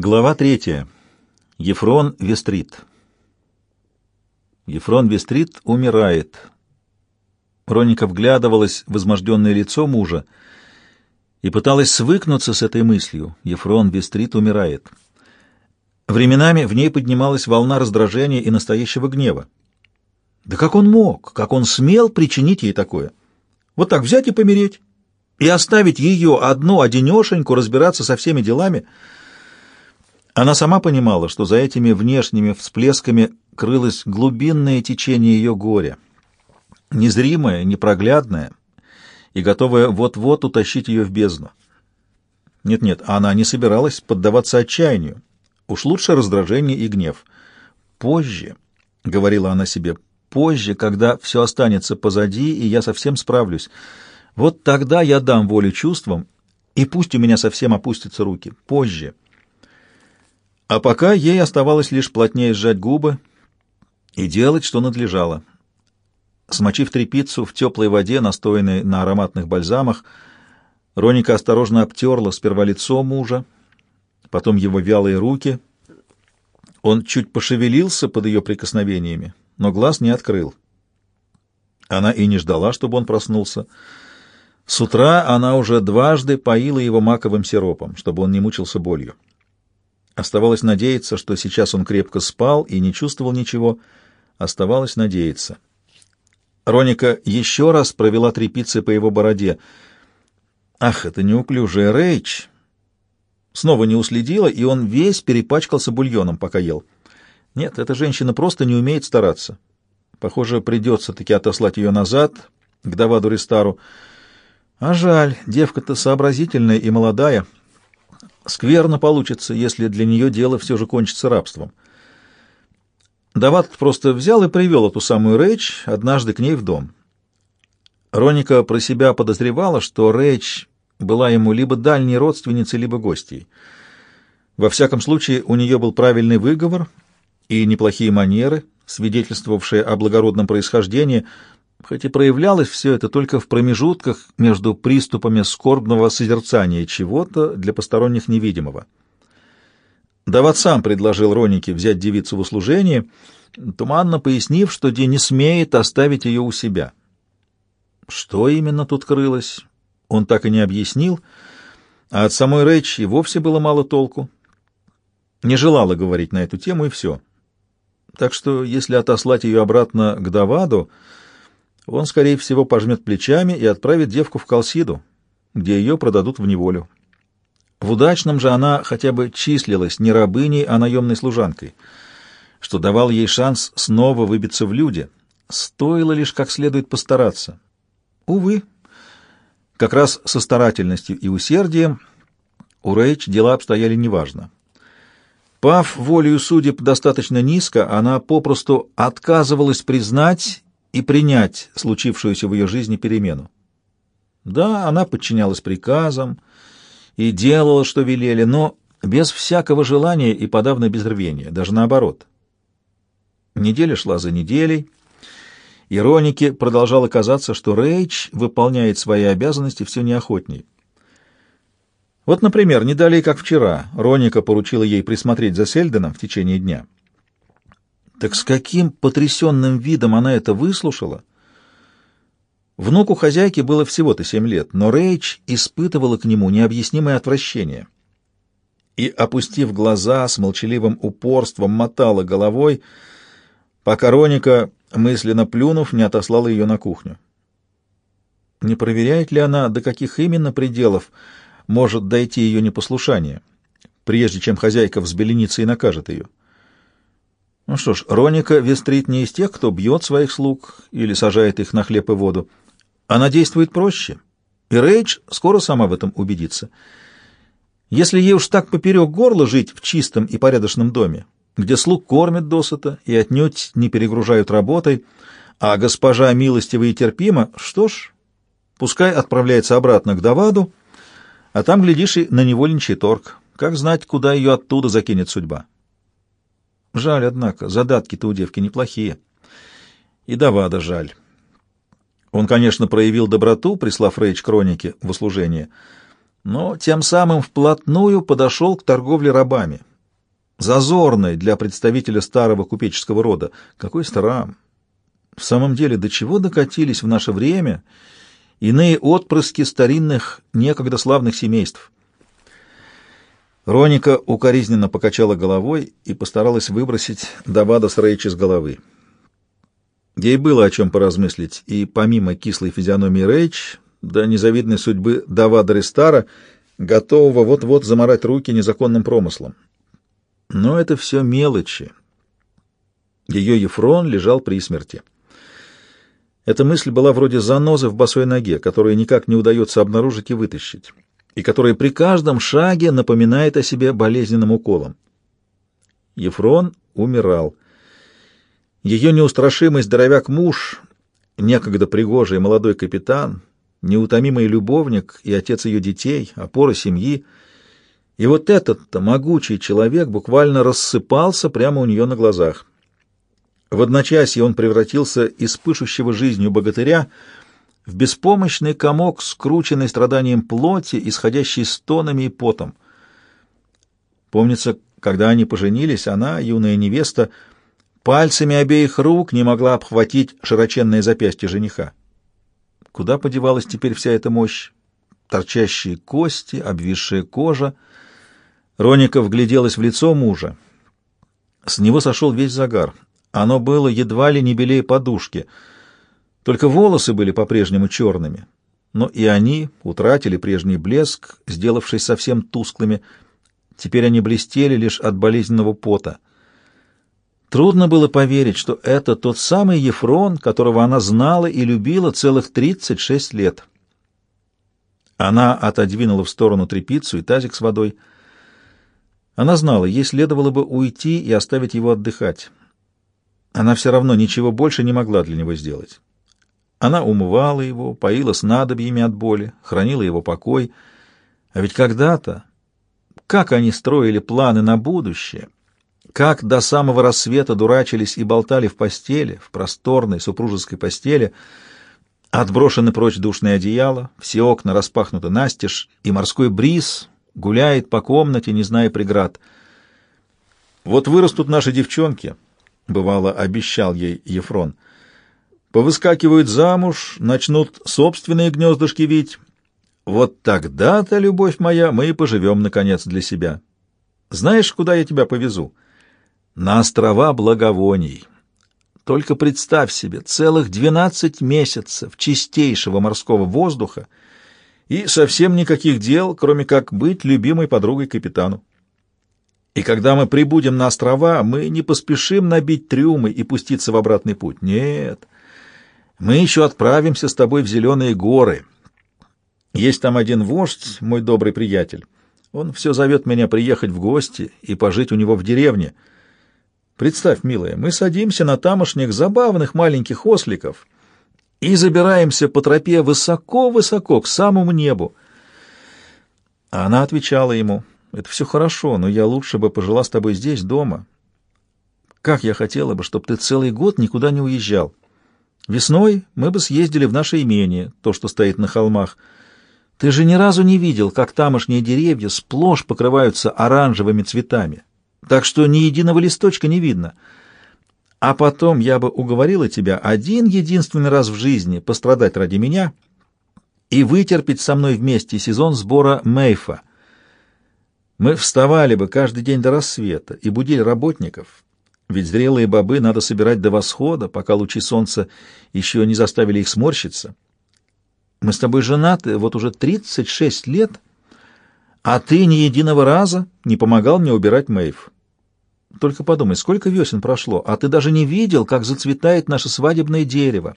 Глава третья. Ефрон Вестрит. Ефрон Вестрит умирает. Роника вглядывалась в изможденное лицо мужа и пыталась свыкнуться с этой мыслью. Ефрон Вестрит умирает. Временами в ней поднималась волна раздражения и настоящего гнева. Да как он мог, как он смел причинить ей такое? Вот так взять и помереть, и оставить ее одну, одинешеньку, разбираться со всеми делами — она сама понимала, что за этими внешними всплесками крылось глубинное течение ее горя, незримое, непроглядное и готовое вот-вот утащить ее в бездну. Нет-нет, она не собиралась поддаваться отчаянию. Уж лучше раздражение и гнев. «Позже», — говорила она себе, — «позже, когда все останется позади, и я совсем справлюсь. Вот тогда я дам волю чувствам, и пусть у меня совсем опустятся руки. Позже». А пока ей оставалось лишь плотнее сжать губы и делать, что надлежало. Смочив тряпицу в теплой воде, настоянной на ароматных бальзамах, Роника осторожно обтерла сперва лицо мужа, потом его вялые руки. Он чуть пошевелился под ее прикосновениями, но глаз не открыл. Она и не ждала, чтобы он проснулся. С утра она уже дважды поила его маковым сиропом, чтобы он не мучился болью. Оставалось надеяться, что сейчас он крепко спал и не чувствовал ничего. Оставалось надеяться. Роника еще раз провела трепицы по его бороде. Ах, это неуклюжая Рэйч! Снова не уследила, и он весь перепачкался бульоном, пока ел. Нет, эта женщина просто не умеет стараться. Похоже, придется таки отослать ее назад, к Даваду Ристару. А жаль, девка-то сообразительная и молодая — Скверно получится, если для нее дело все же кончится рабством. Дават просто взял и привел эту самую Рэйч однажды к ней в дом. Роника про себя подозревала, что Рэйч была ему либо дальней родственницей, либо гостьей. Во всяком случае, у нее был правильный выговор и неплохие манеры, свидетельствовавшие о благородном происхождении, хоть и проявлялось все это только в промежутках между приступами скорбного созерцания чего-то для посторонних невидимого. Дават сам предложил Ронике взять девицу в услужение, туманно пояснив, что Ди не смеет оставить ее у себя. Что именно тут крылось, он так и не объяснил, а от самой Рэйч и вовсе было мало толку. Не желала говорить на эту тему, и все. Так что, если отослать ее обратно к Даваду, он, скорее всего, пожмет плечами и отправит девку в Калсиду, где ее продадут в неволю. В удачном же она хотя бы числилась не рабыней, а наемной служанкой, что давал ей шанс снова выбиться в люди. Стоило лишь как следует постараться. Увы, как раз со старательностью и усердием у Рэйч дела обстояли неважно. Пав волею судеб достаточно низко, она попросту отказывалась признать и принять случившуюся в ее жизни перемену. Да, она подчинялась приказам и делала, что велели, но без всякого желания и подавно без рвения, даже наоборот. Неделя шла за неделей, и Ронике продолжало казаться, что Рейч выполняет свои обязанности все неохотнее. Вот, например, не далее, как вчера, Роника поручила ей присмотреть за Сельденом в течение дня — так с каким потрясенным видом она это выслушала? Внуку хозяйки было всего-то семь лет, но Рейч испытывала к нему необъяснимое отвращение. И, опустив глаза, с молчаливым упорством мотала головой, пока Роника, мысленно плюнув, не отослала ее на кухню. Не проверяет ли она, до каких именно пределов может дойти ее непослушание, прежде чем хозяйка взбеленится и накажет ее? Ну что ж, Роника Вестрит не из тех, кто бьет своих слуг или сажает их на хлеб и воду. Она действует проще, и Рейдж скоро сама в этом убедится. Если ей уж так поперек горла жить в чистом и порядочном доме, где слуг кормят досыта и отнюдь не перегружают работой, а госпожа милостива и терпима, что ж, пускай отправляется обратно к Даваду, а там, глядишь, и на невольничий торг. Как знать, куда ее оттуда закинет судьба. Жаль, однако, задатки-то у девки неплохие. И Давада жаль. Он, конечно, проявил доброту, прислав Рейч Кронике в услужение, но тем самым вплотную подошел к торговле рабами, зазорной для представителя старого купеческого рода. Какой старам! В самом деле, до чего докатились в наше время иные отпрыски старинных, некогда славных семейств? Роника укоризненно покачала головой и постаралась выбросить Давада с Рейч из головы. Ей было о чем поразмыслить, и помимо кислой физиономии Рейч, до незавидной судьбы Давада Рестара, готового вот-вот заморать руки незаконным промыслом. Но это все мелочи. Ее Ефрон лежал при смерти. Эта мысль была вроде занозы в босой ноге, которую никак не удается обнаружить и вытащить, и которая при каждом шаге напоминает о себе болезненным уколом. Ефрон умирал. Ее неустрашимый здоровяк-муж, некогда пригожий молодой капитан, неутомимый любовник и отец ее детей, опора семьи, и вот этот-то могучий человек буквально рассыпался прямо у нее на глазах. В одночасье он превратился из пышущего жизнью богатыря в беспомощный комок, скрученный страданием плоти, исходящий стонами и потом. Помнится, когда они поженились, она, юная невеста, пальцами обеих рук не могла обхватить широченное запястье жениха. Куда подевалась теперь вся эта мощь? Торчащие кости, обвисшая кожа. Роника вгляделась в лицо мужа. С него сошел весь загар — оно было едва ли не белее подушки, только волосы были по-прежнему черными. Но и они утратили прежний блеск, сделавшись совсем тусклыми. Теперь они блестели лишь от болезненного пота. Трудно было поверить, что это тот самый Ефрон, которого она знала и любила целых 36 лет. Она отодвинула в сторону тряпицу и тазик с водой. Она знала, ей следовало бы уйти и оставить его отдыхать. Она все равно ничего больше не могла для него сделать. Она умывала его, поила снадобьями от боли, хранила его покой. А ведь когда-то, как они строили планы на будущее, как до самого рассвета дурачились и болтали в постели, в просторной супружеской постели, отброшены прочь душное одеяло, все окна распахнуты настежь, и морской бриз гуляет по комнате, не зная преград. Вот вырастут наши девчонки — бывало, обещал ей Ефрон. Повыскакивают замуж, начнут собственные гнездышки вить. Вот тогда-то, любовь моя, мы и поживем, наконец, для себя. Знаешь, куда я тебя повезу? На острова благовоний. Только представь себе, целых двенадцать месяцев чистейшего морского воздуха и совсем никаких дел, кроме как быть любимой подругой капитану. И когда мы прибудем на острова, мы не поспешим набить трюмы и пуститься в обратный путь. Нет, мы еще отправимся с тобой в зеленые горы. Есть там один вождь, мой добрый приятель. Он все зовет меня приехать в гости и пожить у него в деревне. Представь, милая, мы садимся на тамошних забавных маленьких осликов и забираемся по тропе высоко-высоко к самому небу. А она отвечала ему — это все хорошо, но я лучше бы пожила с тобой здесь, дома. Как я хотела бы, чтобы ты целый год никуда не уезжал. Весной мы бы съездили в наше имение, то, что стоит на холмах. Ты же ни разу не видел, как тамошние деревья сплошь покрываются оранжевыми цветами, так что ни единого листочка не видно. А потом я бы уговорила тебя один единственный раз в жизни пострадать ради меня и вытерпеть со мной вместе сезон сбора Мейфа — мы вставали бы каждый день до рассвета и будили работников, ведь зрелые бобы надо собирать до восхода, пока лучи солнца еще не заставили их сморщиться. Мы с тобой женаты вот уже 36 лет, а ты ни единого раза не помогал мне убирать Мэйв. Только подумай, сколько весен прошло, а ты даже не видел, как зацветает наше свадебное дерево,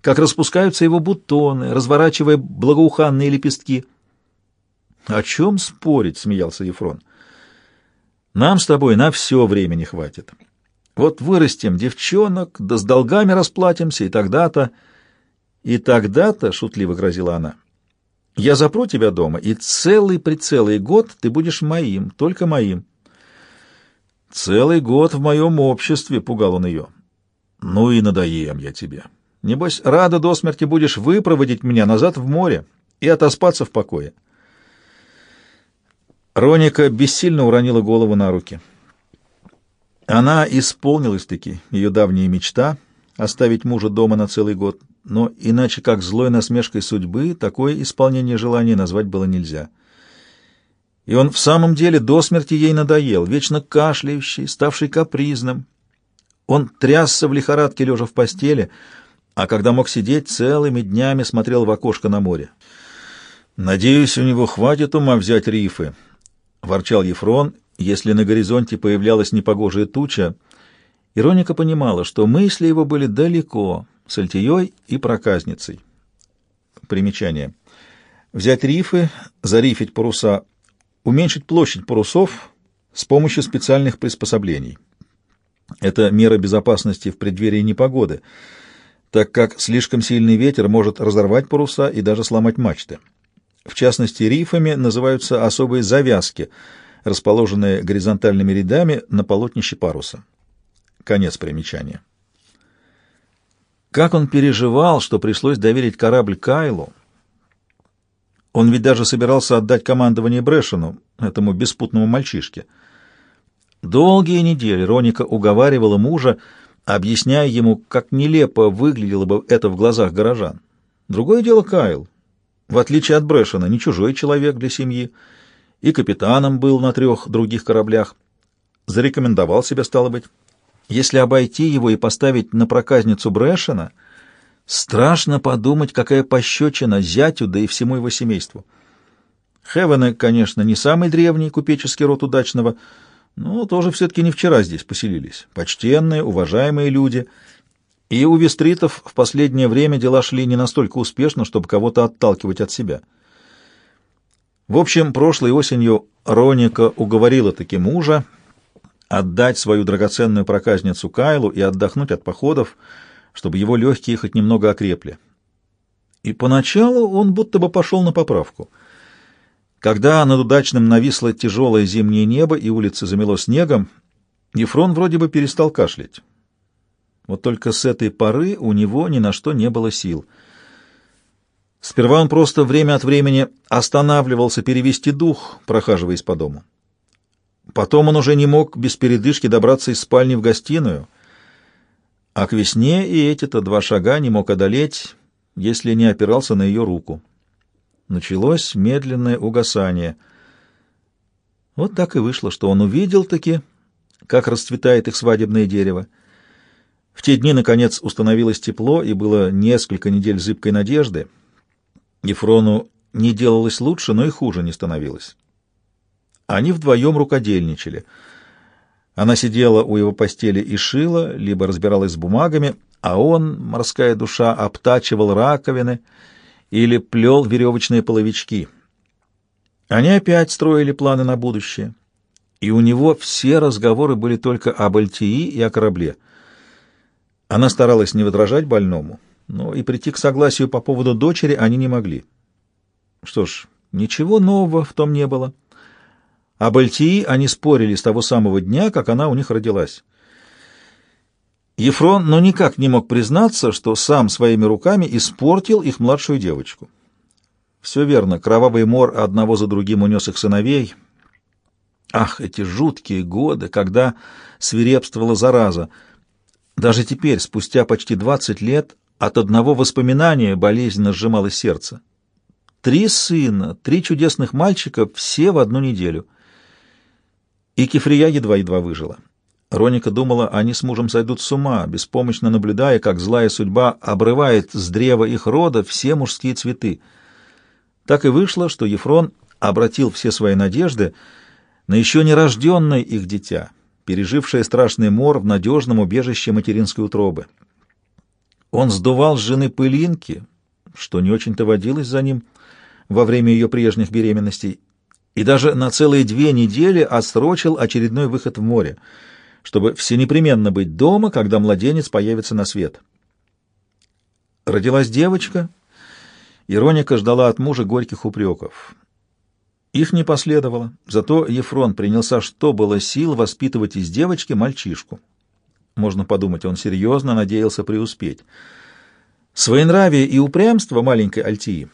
как распускаются его бутоны, разворачивая благоуханные лепестки —— О чем спорить? — смеялся Ефрон. — Нам с тобой на все время не хватит. Вот вырастем девчонок, да с долгами расплатимся, и тогда-то... И тогда-то, — шутливо грозила она, — я запру тебя дома, и целый-прицелый год ты будешь моим, только моим. Целый год в моем обществе, — пугал он ее. Ну и надоем я тебе. Небось, рада до смерти будешь выпроводить меня назад в море и отоспаться в покое. Роника бессильно уронила голову на руки. Она исполнилась-таки, ее давняя мечта — оставить мужа дома на целый год, но иначе как злой насмешкой судьбы такое исполнение желания назвать было нельзя. И он в самом деле до смерти ей надоел, вечно кашляющий, ставший капризным. Он трясся в лихорадке, лежа в постели, а когда мог сидеть, целыми днями смотрел в окошко на море. «Надеюсь, у него хватит ума взять рифы», — ворчал Ефрон, если на горизонте появлялась непогожая туча. Ироника понимала, что мысли его были далеко, с Альтией и проказницей. Примечание. Взять рифы, зарифить паруса, уменьшить площадь парусов с помощью специальных приспособлений. Это мера безопасности в преддверии непогоды, так как слишком сильный ветер может разорвать паруса и даже сломать мачты. В частности, рифами называются особые завязки, расположенные горизонтальными рядами на полотнище паруса. Конец примечания. Как он переживал, что пришлось доверить корабль Кайлу. Он ведь даже собирался отдать командование Брэшену, этому беспутному мальчишке. Долгие недели Роника уговаривала мужа, объясняя ему, как нелепо выглядело бы это в глазах горожан. Другое дело Кайл. В отличие от Брэшена, не чужой человек для семьи, и капитаном был на трех других кораблях. Зарекомендовал себя, стало быть. Если обойти его и поставить на проказницу Брэшена, страшно подумать, какая пощечина зятю, да и всему его семейству. Хевены, конечно, не самый древний купеческий род удачного, но тоже все-таки не вчера здесь поселились. Почтенные, уважаемые люди — и у вестритов в последнее время дела шли не настолько успешно, чтобы кого-то отталкивать от себя. В общем, прошлой осенью Роника уговорила таки мужа отдать свою драгоценную проказницу Кайлу и отдохнуть от походов, чтобы его легкие хоть немного окрепли. И поначалу он будто бы пошел на поправку. Когда над удачным нависло тяжелое зимнее небо и улицы замело снегом, Ефрон вроде бы перестал кашлять. Вот только с этой поры у него ни на что не было сил. Сперва он просто время от времени останавливался перевести дух, прохаживаясь по дому. Потом он уже не мог без передышки добраться из спальни в гостиную, а к весне и эти-то два шага не мог одолеть, если не опирался на ее руку. Началось медленное угасание. Вот так и вышло, что он увидел-таки, как расцветает их свадебное дерево. В те дни, наконец, установилось тепло, и было несколько недель зыбкой надежды. Ефрону не делалось лучше, но и хуже не становилось. Они вдвоем рукодельничали. Она сидела у его постели и шила, либо разбиралась с бумагами, а он, морская душа, обтачивал раковины или плел веревочные половички. Они опять строили планы на будущее, и у него все разговоры были только об Альтии и о корабле — она старалась не возражать больному, но и прийти к согласию по поводу дочери они не могли. Что ж, ничего нового в том не было. Об Альтии они спорили с того самого дня, как она у них родилась. Ефрон, но никак не мог признаться, что сам своими руками испортил их младшую девочку. Все верно, кровавый мор одного за другим унес их сыновей. Ах, эти жуткие годы, когда свирепствовала зараза — даже теперь, спустя почти двадцать лет, от одного воспоминания болезненно сжималось сердце. Три сына, три чудесных мальчика, все в одну неделю. И Кефрия едва-едва выжила. Роника думала, они с мужем сойдут с ума, беспомощно наблюдая, как злая судьба обрывает с древа их рода все мужские цветы. Так и вышло, что Ефрон обратил все свои надежды на еще нерожденное их дитя — пережившая страшный мор в надежном убежище материнской утробы. Он сдувал с жены пылинки, что не очень-то водилось за ним во время ее прежних беременностей, и даже на целые две недели отсрочил очередной выход в море, чтобы все непременно быть дома, когда младенец появится на свет. Родилась девочка, и Роника ждала от мужа горьких упреков. Их не последовало, зато Ефрон принялся, что было сил, воспитывать из девочки мальчишку. Можно подумать, он серьезно надеялся преуспеть. Своенравие и упрямство маленькой Альтии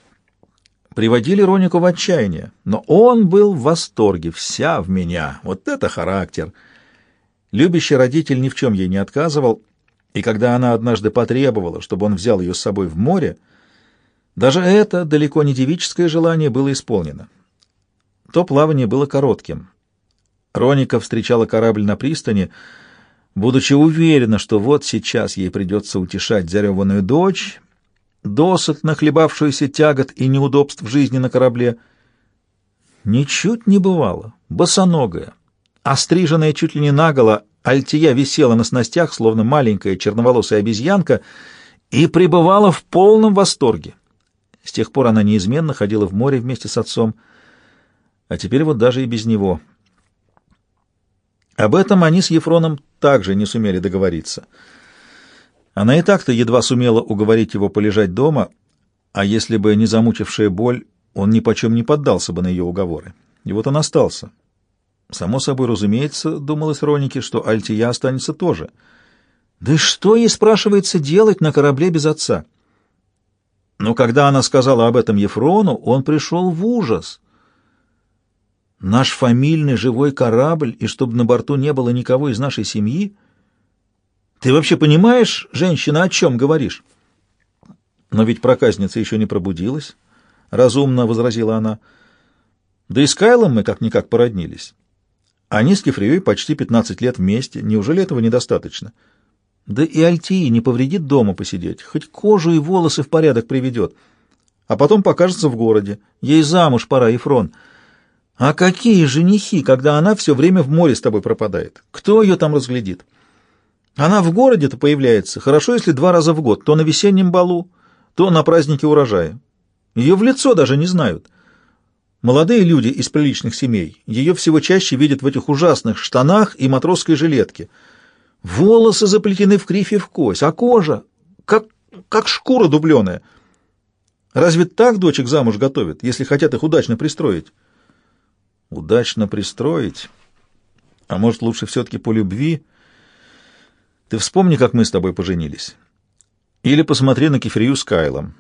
приводили Ронику в отчаяние, но он был в восторге, вся в меня, вот это характер. Любящий родитель ни в чем ей не отказывал, и когда она однажды потребовала, чтобы он взял ее с собой в море, даже это далеко не девическое желание было исполнено. То плавание было коротким. Роника встречала корабль на пристани, будучи уверена, что вот сейчас ей придется утешать зареванную дочь, досыт нахлебавшуюся тягот и неудобств жизни на корабле. Ничуть не бывало. Босоногая, остриженная чуть ли не наголо, Альтия висела на снастях, словно маленькая черноволосая обезьянка, и пребывала в полном восторге. С тех пор она неизменно ходила в море вместе с отцом, а теперь вот даже и без него. Об этом они с Ефроном также не сумели договориться. Она и так-то едва сумела уговорить его полежать дома, а если бы не замучившая боль, он ни почем не поддался бы на ее уговоры. И вот он остался. Само собой разумеется, думалось Ронике, что Альтия останется тоже. Да и что ей, спрашивается, делать на корабле без отца? Но когда она сказала об этом Ефрону, он пришел в ужас. Наш фамильный живой корабль, и чтобы на борту не было никого из нашей семьи? Ты вообще понимаешь, женщина, о чем говоришь? Но ведь проказница еще не пробудилась, — разумно возразила она. Да и с Кайлом мы как-никак породнились. Они с Кефрией почти пятнадцать лет вместе. Неужели этого недостаточно? Да и Альтии не повредит дома посидеть, хоть кожу и волосы в порядок приведет. А потом покажется в городе. Ей замуж пора, Ефрон. А какие женихи, когда она все время в море с тобой пропадает? Кто ее там разглядит? Она в городе-то появляется, хорошо, если два раза в год, то на весеннем балу, то на празднике урожая. Ее в лицо даже не знают. Молодые люди из приличных семей ее всего чаще видят в этих ужасных штанах и матросской жилетке. Волосы заплетены в кривь и в кость, а кожа как, как шкура дубленая. Разве так дочек замуж готовят, если хотят их удачно пристроить? Удачно пристроить? А может, лучше все-таки по любви? Ты вспомни, как мы с тобой поженились. Или посмотри на Кефрию с Кайлом.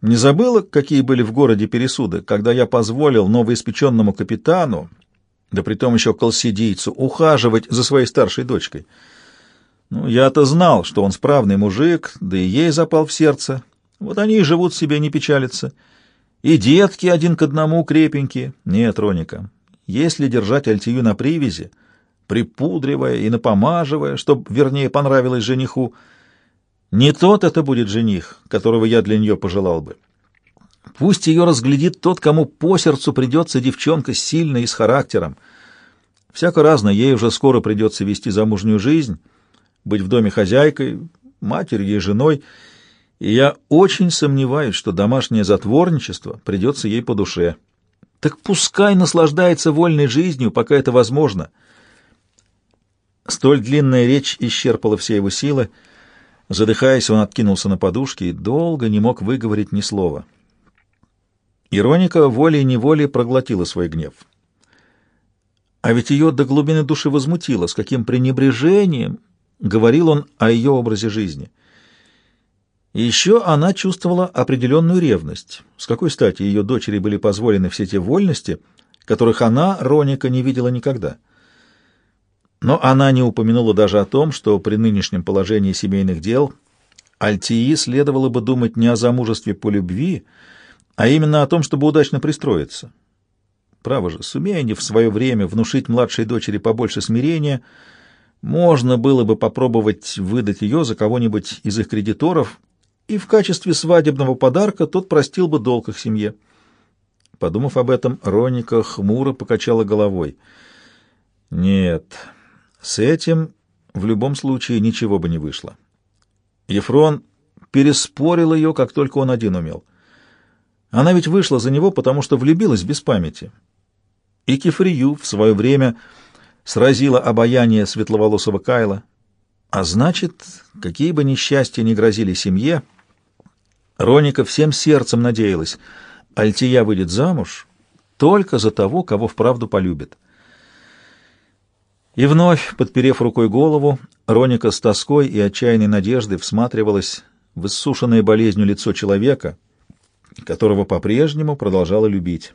Не забыла, какие были в городе пересуды, когда я позволил новоиспеченному капитану, да притом еще колсидийцу, ухаживать за своей старшей дочкой? Ну, я-то знал, что он справный мужик, да и ей запал в сердце. Вот они и живут себе, не печалятся. И детки один к одному крепенькие. Нет, Роника, если держать Альтию на привязи, припудривая и напомаживая, чтоб вернее понравилось жениху, не тот это будет жених, которого я для нее пожелал бы. Пусть ее разглядит тот, кому по сердцу придется девчонка сильная и с характером. Всяко разно, ей уже скоро придется вести замужнюю жизнь, быть в доме хозяйкой, матерью и женой, и я очень сомневаюсь, что домашнее затворничество придется ей по душе. Так пускай наслаждается вольной жизнью, пока это возможно. Столь длинная речь исчерпала все его силы, Задыхаясь, он откинулся на подушке и долго не мог выговорить ни слова. Ироника волей-неволей проглотила свой гнев. А ведь ее до глубины души возмутило, с каким пренебрежением говорил он о ее образе жизни. Еще она чувствовала определенную ревность. С какой стати ее дочери были позволены все те вольности, которых она, Роника, не видела никогда? Но она не упомянула даже о том, что при нынешнем положении семейных дел Альтии следовало бы думать не о замужестве по любви, а именно о том, чтобы удачно пристроиться. Право же, сумея они в свое время внушить младшей дочери побольше смирения, можно было бы попробовать выдать ее за кого-нибудь из их кредиторов, и в качестве свадебного подарка тот простил бы долг их семье. Подумав об этом, Роника хмуро покачала головой. «Нет». С этим в любом случае ничего бы не вышло. Ефрон переспорил ее, как только он один умел. Она ведь вышла за него, потому что влюбилась без памяти. И Кефрию в свое время сразила обаяние светловолосого Кайла. А значит, какие бы несчастья ни грозили семье, Роника всем сердцем надеялась, Альтия выйдет замуж только за того, кого вправду полюбит. И вновь, подперев рукой голову, Роника с тоской и отчаянной надеждой всматривалась в иссушенное болезнью лицо человека, которого по-прежнему продолжала любить.